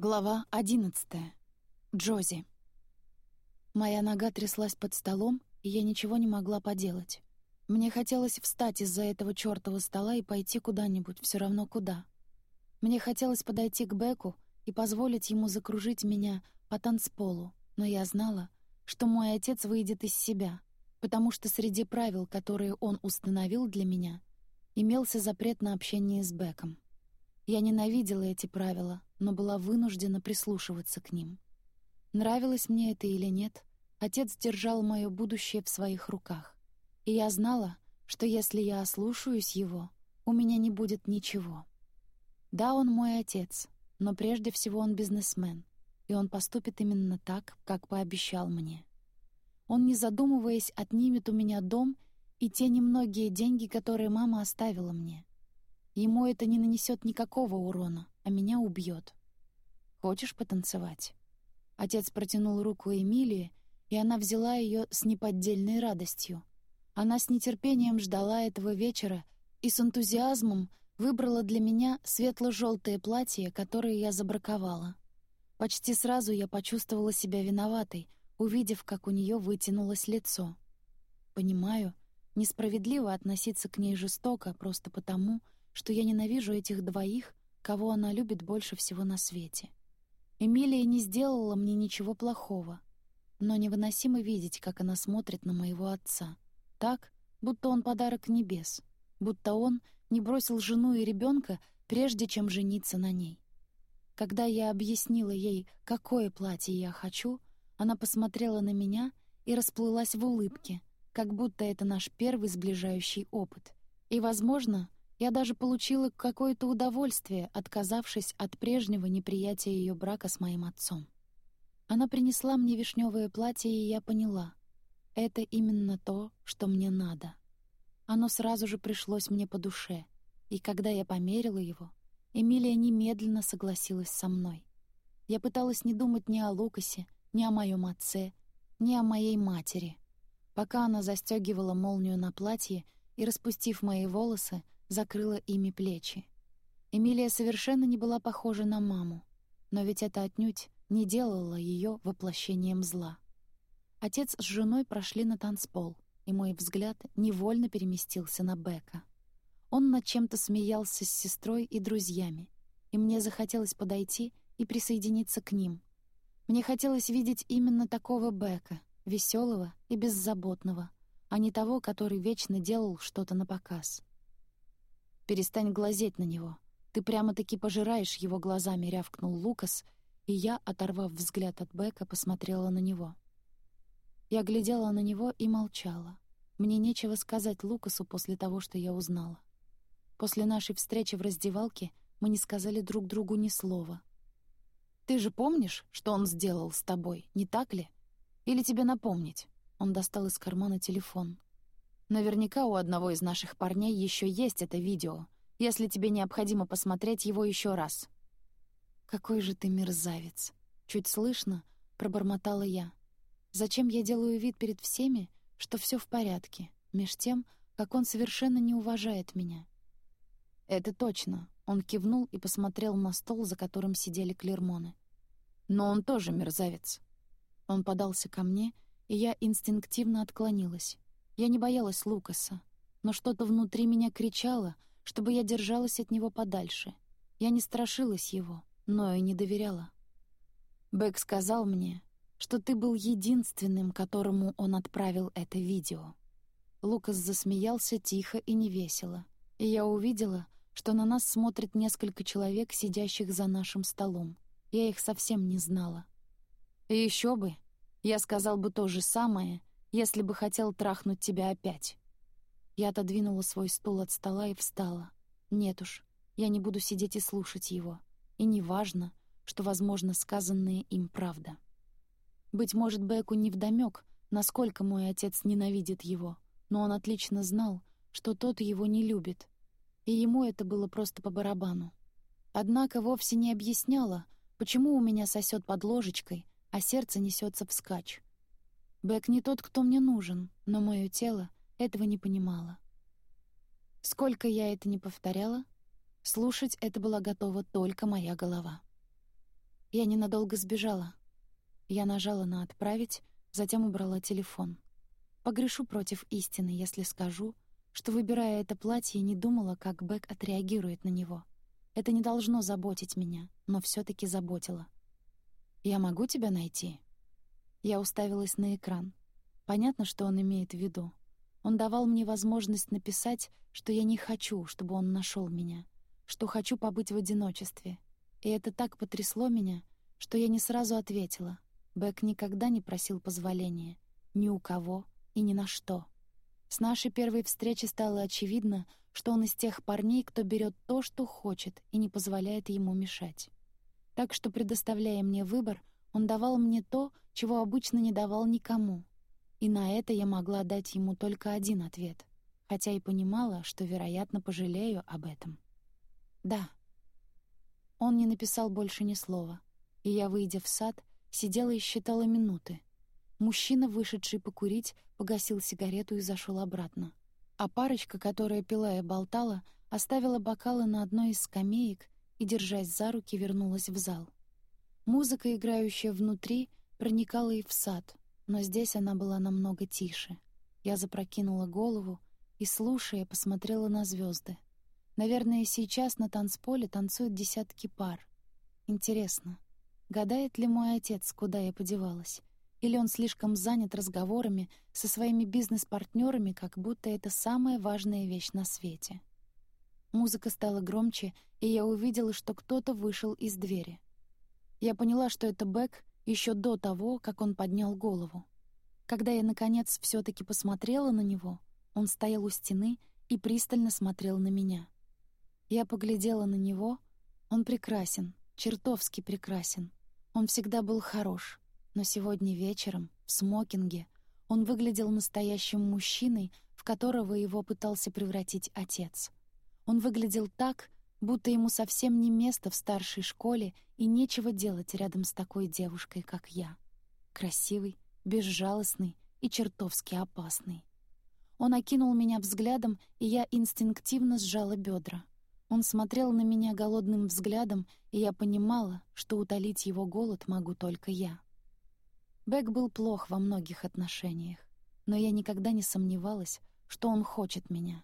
Глава одиннадцатая. Джози. Моя нога тряслась под столом, и я ничего не могла поделать. Мне хотелось встать из-за этого чёртова стола и пойти куда-нибудь, всё равно куда. Мне хотелось подойти к Беку и позволить ему закружить меня по танцполу, но я знала, что мой отец выйдет из себя, потому что среди правил, которые он установил для меня, имелся запрет на общение с Беком. Я ненавидела эти правила, но была вынуждена прислушиваться к ним. Нравилось мне это или нет, отец держал мое будущее в своих руках. И я знала, что если я ослушаюсь его, у меня не будет ничего. Да, он мой отец, но прежде всего он бизнесмен, и он поступит именно так, как пообещал мне. Он, не задумываясь, отнимет у меня дом и те немногие деньги, которые мама оставила мне. Ему это не нанесет никакого урона, а меня убьет. Хочешь потанцевать?» Отец протянул руку Эмилии, и она взяла ее с неподдельной радостью. Она с нетерпением ждала этого вечера и с энтузиазмом выбрала для меня светло-желтое платье, которое я забраковала. Почти сразу я почувствовала себя виноватой, увидев, как у нее вытянулось лицо. Понимаю, несправедливо относиться к ней жестоко просто потому, что я ненавижу этих двоих, кого она любит больше всего на свете. Эмилия не сделала мне ничего плохого, но невыносимо видеть, как она смотрит на моего отца. Так, будто он подарок небес, будто он не бросил жену и ребенка, прежде чем жениться на ней. Когда я объяснила ей, какое платье я хочу, она посмотрела на меня и расплылась в улыбке, как будто это наш первый сближающий опыт. И, возможно, я даже получила какое-то удовольствие, отказавшись от прежнего неприятия ее брака с моим отцом. Она принесла мне вишневое платье, и я поняла — это именно то, что мне надо. Оно сразу же пришлось мне по душе, и когда я померила его, Эмилия немедленно согласилась со мной. Я пыталась не думать ни о Лукасе, ни о моем отце, ни о моей матери. Пока она застегивала молнию на платье и, распустив мои волосы, закрыла ими плечи. Эмилия совершенно не была похожа на маму, но ведь это отнюдь не делало ее воплощением зла. Отец с женой прошли на танцпол, и мой взгляд невольно переместился на Бека. Он над чем-то смеялся с сестрой и друзьями, и мне захотелось подойти и присоединиться к ним. Мне хотелось видеть именно такого Бека, веселого и беззаботного, а не того, который вечно делал что-то на показ. Перестань глазеть на него. Ты прямо-таки пожираешь его глазами», — рявкнул Лукас, и я, оторвав взгляд от Бека, посмотрела на него. Я глядела на него и молчала. Мне нечего сказать Лукасу после того, что я узнала. После нашей встречи в раздевалке мы не сказали друг другу ни слова. «Ты же помнишь, что он сделал с тобой, не так ли? Или тебе напомнить?» Он достал из кармана телефон. Наверняка у одного из наших парней еще есть это видео, если тебе необходимо посмотреть его еще раз. «Какой же ты мерзавец!» Чуть слышно пробормотала я. «Зачем я делаю вид перед всеми, что все в порядке, меж тем, как он совершенно не уважает меня?» «Это точно», — он кивнул и посмотрел на стол, за которым сидели клермоны. «Но он тоже мерзавец». Он подался ко мне, и я инстинктивно отклонилась. Я не боялась Лукаса, но что-то внутри меня кричало, чтобы я держалась от него подальше. Я не страшилась его, но и не доверяла. Бэк сказал мне, что ты был единственным, которому он отправил это видео. Лукас засмеялся тихо и невесело, и я увидела, что на нас смотрит несколько человек, сидящих за нашим столом. Я их совсем не знала. И еще бы, я сказал бы то же самое, если бы хотел трахнуть тебя опять». Я отодвинула свой стул от стола и встала. Нет уж, я не буду сидеть и слушать его. И не важно, что, возможно, сказанное им правда. Быть может, Беку невдомёк, насколько мой отец ненавидит его, но он отлично знал, что тот его не любит, и ему это было просто по барабану. Однако вовсе не объясняла, почему у меня сосет под ложечкой, а сердце несется вскачь. Бэк не тот, кто мне нужен, но мое тело этого не понимало. Сколько я это не повторяла, слушать это была готова только моя голова. Я ненадолго сбежала. Я нажала на «Отправить», затем убрала телефон. Погрешу против истины, если скажу, что, выбирая это платье, не думала, как Бэк отреагирует на него. Это не должно заботить меня, но все таки заботило. «Я могу тебя найти?» Я уставилась на экран. Понятно, что он имеет в виду. Он давал мне возможность написать, что я не хочу, чтобы он нашел меня, что хочу побыть в одиночестве. И это так потрясло меня, что я не сразу ответила. Бэк никогда не просил позволения. Ни у кого и ни на что. С нашей первой встречи стало очевидно, что он из тех парней, кто берет то, что хочет, и не позволяет ему мешать. Так что, предоставляя мне выбор, он давал мне то, чего обычно не давал никому. И на это я могла дать ему только один ответ, хотя и понимала, что, вероятно, пожалею об этом. «Да». Он не написал больше ни слова, и я, выйдя в сад, сидела и считала минуты. Мужчина, вышедший покурить, погасил сигарету и зашел обратно. А парочка, которая пила и болтала, оставила бокалы на одной из скамеек и, держась за руки, вернулась в зал. Музыка, играющая внутри, проникала и в сад, но здесь она была намного тише. Я запрокинула голову и, слушая, посмотрела на звезды. Наверное, сейчас на танцполе танцуют десятки пар. Интересно, гадает ли мой отец, куда я подевалась? Или он слишком занят разговорами со своими бизнес-партнерами, как будто это самая важная вещь на свете. Музыка стала громче, и я увидела, что кто-то вышел из двери. Я поняла, что это Бэк еще до того, как он поднял голову. Когда я, наконец, все таки посмотрела на него, он стоял у стены и пристально смотрел на меня. Я поглядела на него. Он прекрасен, чертовски прекрасен. Он всегда был хорош. Но сегодня вечером, в смокинге, он выглядел настоящим мужчиной, в которого его пытался превратить отец. Он выглядел так, будто ему совсем не место в старшей школе и нечего делать рядом с такой девушкой, как я. Красивый, безжалостный и чертовски опасный. Он окинул меня взглядом, и я инстинктивно сжала бедра. Он смотрел на меня голодным взглядом, и я понимала, что утолить его голод могу только я. Бэк был плох во многих отношениях, но я никогда не сомневалась, что он хочет меня.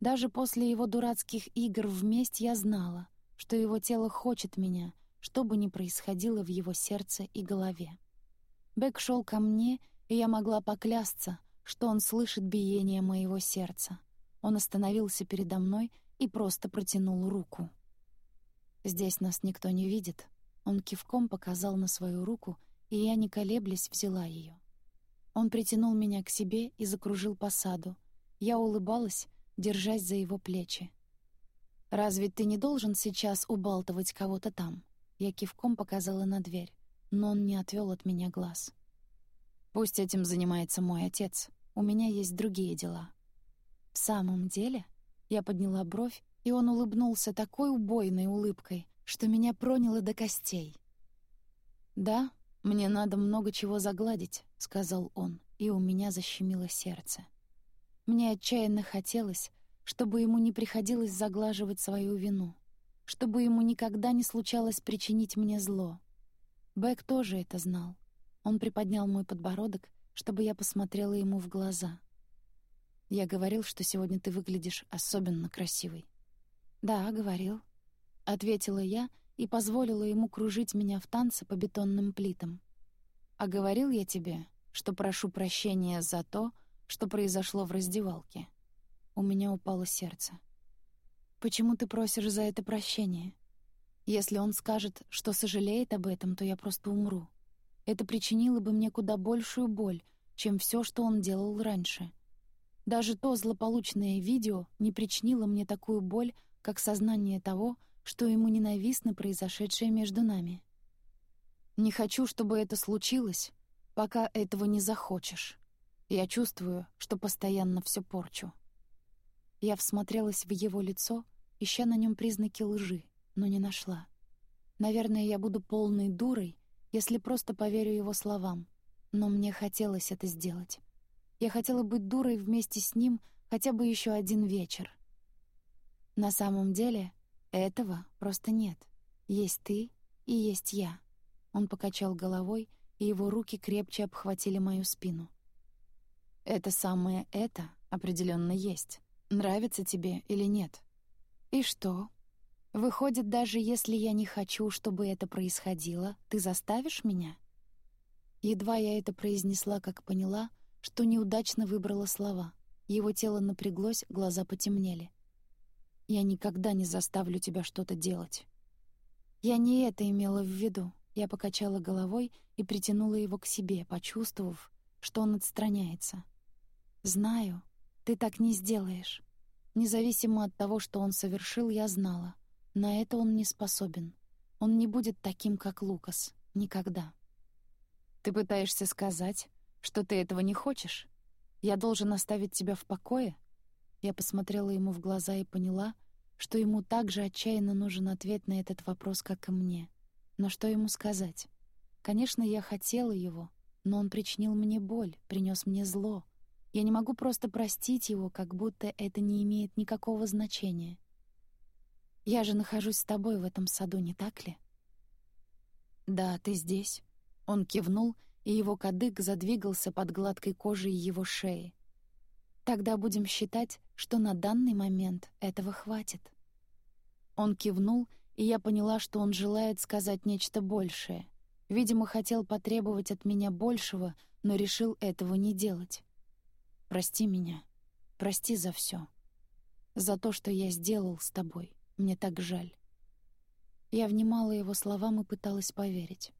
Даже после его дурацких игр вместе я знала, что его тело хочет меня, что бы ни происходило в его сердце и голове. Бэк шел ко мне, и я могла поклясться, что он слышит биение моего сердца. Он остановился передо мной и просто протянул руку. «Здесь нас никто не видит», — он кивком показал на свою руку — и я, не колеблясь, взяла ее. Он притянул меня к себе и закружил по саду. Я улыбалась, держась за его плечи. «Разве ты не должен сейчас убалтывать кого-то там?» Я кивком показала на дверь, но он не отвел от меня глаз. «Пусть этим занимается мой отец. У меня есть другие дела». «В самом деле?» Я подняла бровь, и он улыбнулся такой убойной улыбкой, что меня проняло до костей. «Да, «Мне надо много чего загладить», — сказал он, и у меня защемило сердце. Мне отчаянно хотелось, чтобы ему не приходилось заглаживать свою вину, чтобы ему никогда не случалось причинить мне зло. Бэк тоже это знал. Он приподнял мой подбородок, чтобы я посмотрела ему в глаза. «Я говорил, что сегодня ты выглядишь особенно красивой». «Да, говорил», — ответила я, — и позволила ему кружить меня в танце по бетонным плитам. А говорил я тебе, что прошу прощения за то, что произошло в раздевалке. У меня упало сердце. Почему ты просишь за это прощения? Если он скажет, что сожалеет об этом, то я просто умру. Это причинило бы мне куда большую боль, чем все, что он делал раньше. Даже то злополучное видео не причинило мне такую боль, как сознание того, что ему ненавистно произошедшее между нами. Не хочу, чтобы это случилось, пока этого не захочешь. Я чувствую, что постоянно все порчу. Я всмотрелась в его лицо, ища на нем признаки лжи, но не нашла. Наверное, я буду полной дурой, если просто поверю его словам, но мне хотелось это сделать. Я хотела быть дурой вместе с ним хотя бы еще один вечер. На самом деле, этого просто нет. Есть ты и есть я. Он покачал головой, и его руки крепче обхватили мою спину. «Это самое «это» определенно есть. Нравится тебе или нет?» «И что? Выходит, даже если я не хочу, чтобы это происходило, ты заставишь меня?» Едва я это произнесла, как поняла, что неудачно выбрала слова. Его тело напряглось, глаза потемнели. «Я никогда не заставлю тебя что-то делать». Я не это имела в виду. Я покачала головой и притянула его к себе, почувствовав, что он отстраняется. «Знаю, ты так не сделаешь. Независимо от того, что он совершил, я знала. На это он не способен. Он не будет таким, как Лукас. Никогда». «Ты пытаешься сказать, что ты этого не хочешь? Я должен оставить тебя в покое?» Я посмотрела ему в глаза и поняла, что ему так же отчаянно нужен ответ на этот вопрос, как и мне. Но что ему сказать? Конечно, я хотела его, но он причинил мне боль, принес мне зло. Я не могу просто простить его, как будто это не имеет никакого значения. Я же нахожусь с тобой в этом саду, не так ли? Да, ты здесь. Он кивнул, и его кадык задвигался под гладкой кожей его шеи. Тогда будем считать, что на данный момент этого хватит. Он кивнул, и я поняла, что он желает сказать нечто большее. Видимо, хотел потребовать от меня большего, но решил этого не делать. «Прости меня. Прости за все. За то, что я сделал с тобой. Мне так жаль». Я внимала его словам и пыталась поверить.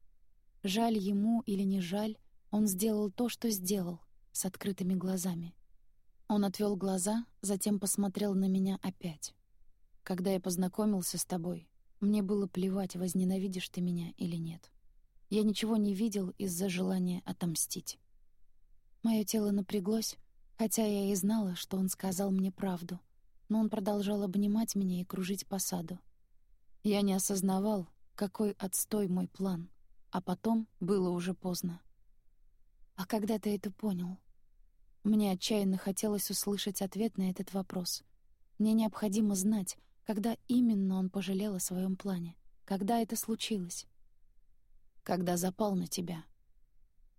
Жаль ему или не жаль, он сделал то, что сделал, с открытыми глазами. Он отвел глаза, затем посмотрел на меня опять. «Когда я познакомился с тобой, мне было плевать, возненавидишь ты меня или нет. Я ничего не видел из-за желания отомстить». Мое тело напряглось, хотя я и знала, что он сказал мне правду, но он продолжал обнимать меня и кружить по саду. Я не осознавал, какой отстой мой план, а потом было уже поздно. «А когда ты это понял?» Мне отчаянно хотелось услышать ответ на этот вопрос. Мне необходимо знать, когда именно он пожалел о своем плане, когда это случилось. Когда запал на тебя.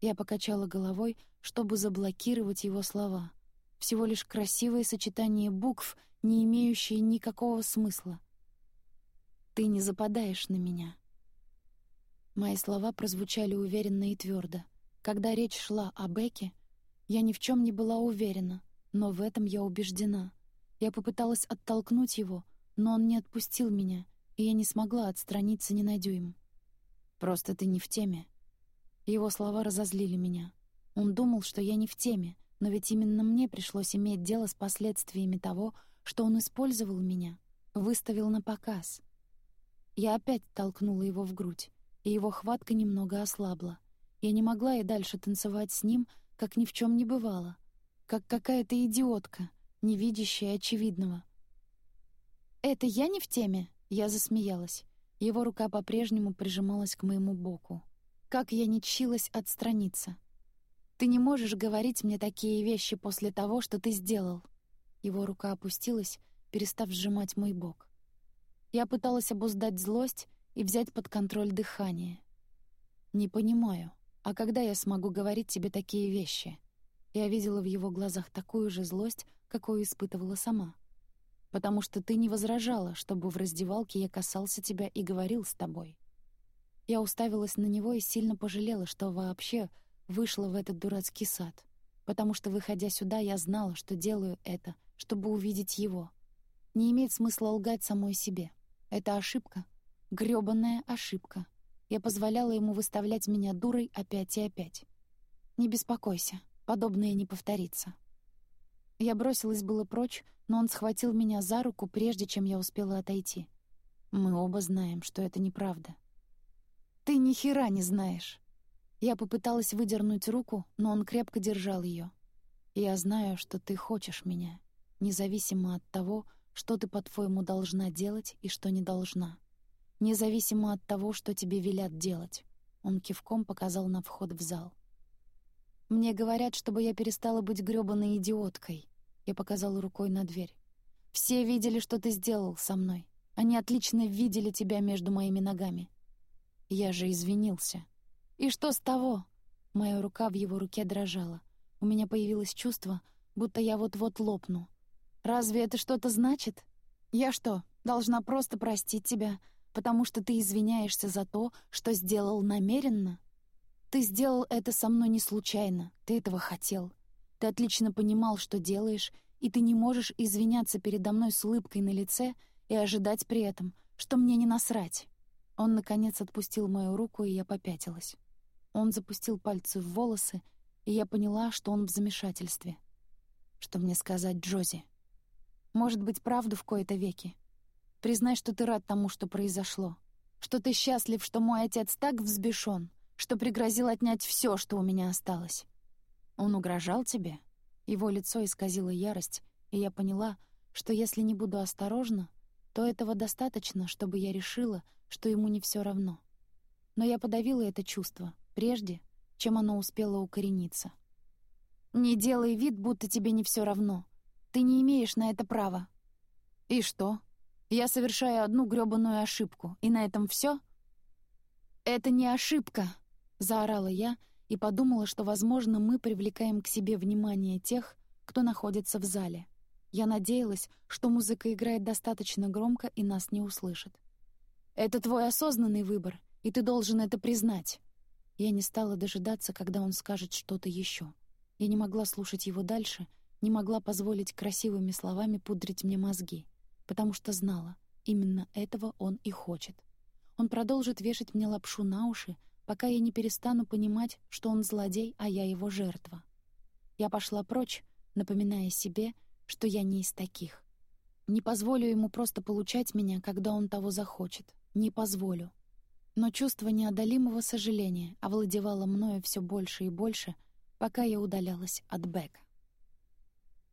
Я покачала головой, чтобы заблокировать его слова. Всего лишь красивое сочетание букв, не имеющие никакого смысла. Ты не западаешь на меня. Мои слова прозвучали уверенно и твердо. Когда речь шла о Беке, я ни в чем не была уверена, но в этом я убеждена. Я попыталась оттолкнуть его, но он не отпустил меня, и я не смогла отстраниться ни на дюйм. «Просто ты не в теме». Его слова разозлили меня. Он думал, что я не в теме, но ведь именно мне пришлось иметь дело с последствиями того, что он использовал меня, выставил на показ. Я опять толкнула его в грудь, и его хватка немного ослабла. Я не могла и дальше танцевать с ним, как ни в чем не бывало, как какая-то идиотка, не видящая очевидного. «Это я не в теме?» — я засмеялась. Его рука по-прежнему прижималась к моему боку. Как я не чилась отстраниться. «Ты не можешь говорить мне такие вещи после того, что ты сделал». Его рука опустилась, перестав сжимать мой бок. Я пыталась обуздать злость и взять под контроль дыхание. «Не понимаю», а когда я смогу говорить тебе такие вещи? Я видела в его глазах такую же злость, какую испытывала сама. Потому что ты не возражала, чтобы в раздевалке я касался тебя и говорил с тобой. Я уставилась на него и сильно пожалела, что вообще вышла в этот дурацкий сад. Потому что, выходя сюда, я знала, что делаю это, чтобы увидеть его. Не имеет смысла лгать самой себе. Это ошибка. грёбаная ошибка. Я позволяла ему выставлять меня дурой опять и опять. «Не беспокойся, подобное не повторится». Я бросилась было прочь, но он схватил меня за руку, прежде чем я успела отойти. Мы оба знаем, что это неправда. «Ты ни хера не знаешь!» Я попыталась выдернуть руку, но он крепко держал ее. «Я знаю, что ты хочешь меня, независимо от того, что ты, по-твоему, должна делать и что не должна независимо от того, что тебе велят делать. Он кивком показал на вход в зал. «Мне говорят, чтобы я перестала быть грёбаной идиоткой», — я показала рукой на дверь. «Все видели, что ты сделал со мной. Они отлично видели тебя между моими ногами». Я же извинился. И что с того? Моя рука в его руке дрожала. У меня появилось чувство, будто я вот-вот лопну. Разве это что-то значит? Я что, должна просто простить тебя, потому что ты извиняешься за то, что сделал намеренно? Ты сделал это со мной не случайно, ты этого хотел. Ты отлично понимал, что делаешь, и ты не можешь извиняться передо мной с улыбкой на лице и ожидать при этом, что мне не насрать. Он, наконец, отпустил мою руку, и я попятилась. Он запустил пальцы в волосы, и я поняла, что он в замешательстве. Что мне сказать Джози? Может быть, правду в кои-то веки? Признай, что ты рад тому, что произошло. Что ты счастлив, что мой отец так взбешен, что пригрозил отнять все, что у меня осталось. Он угрожал тебе? Его лицо исказило ярость, и я поняла, что если не буду осторожна, то этого достаточно, чтобы я решила, что ему не все равно. Но я подавила это чувство, прежде, чем оно успело укорениться. «Не делай вид, будто тебе не все равно. Ты не имеешь на это права». «И что? Я совершаю одну грёбаную ошибку, и на этом все? «Это не ошибка!» — заорала я и подумала, что, возможно, мы привлекаем к себе внимание тех, кто находится в зале. Я надеялась, что музыка играет достаточно громко и нас не услышит. «Это твой осознанный выбор, и ты должен это признать». Я не стала дожидаться, когда он скажет что-то еще. Я не могла слушать его дальше, не могла позволить красивыми словами пудрить мне мозги, потому что знала, именно этого он и хочет. Он продолжит вешать мне лапшу на уши, пока я не перестану понимать, что он злодей, а я его жертва. Я пошла прочь, напоминая себе, что я не из таких. Не позволю ему просто получать меня, когда он того захочет. Не позволю. Но чувство неодолимого сожаления овладевало мною все больше и больше, пока я удалялась от Бека.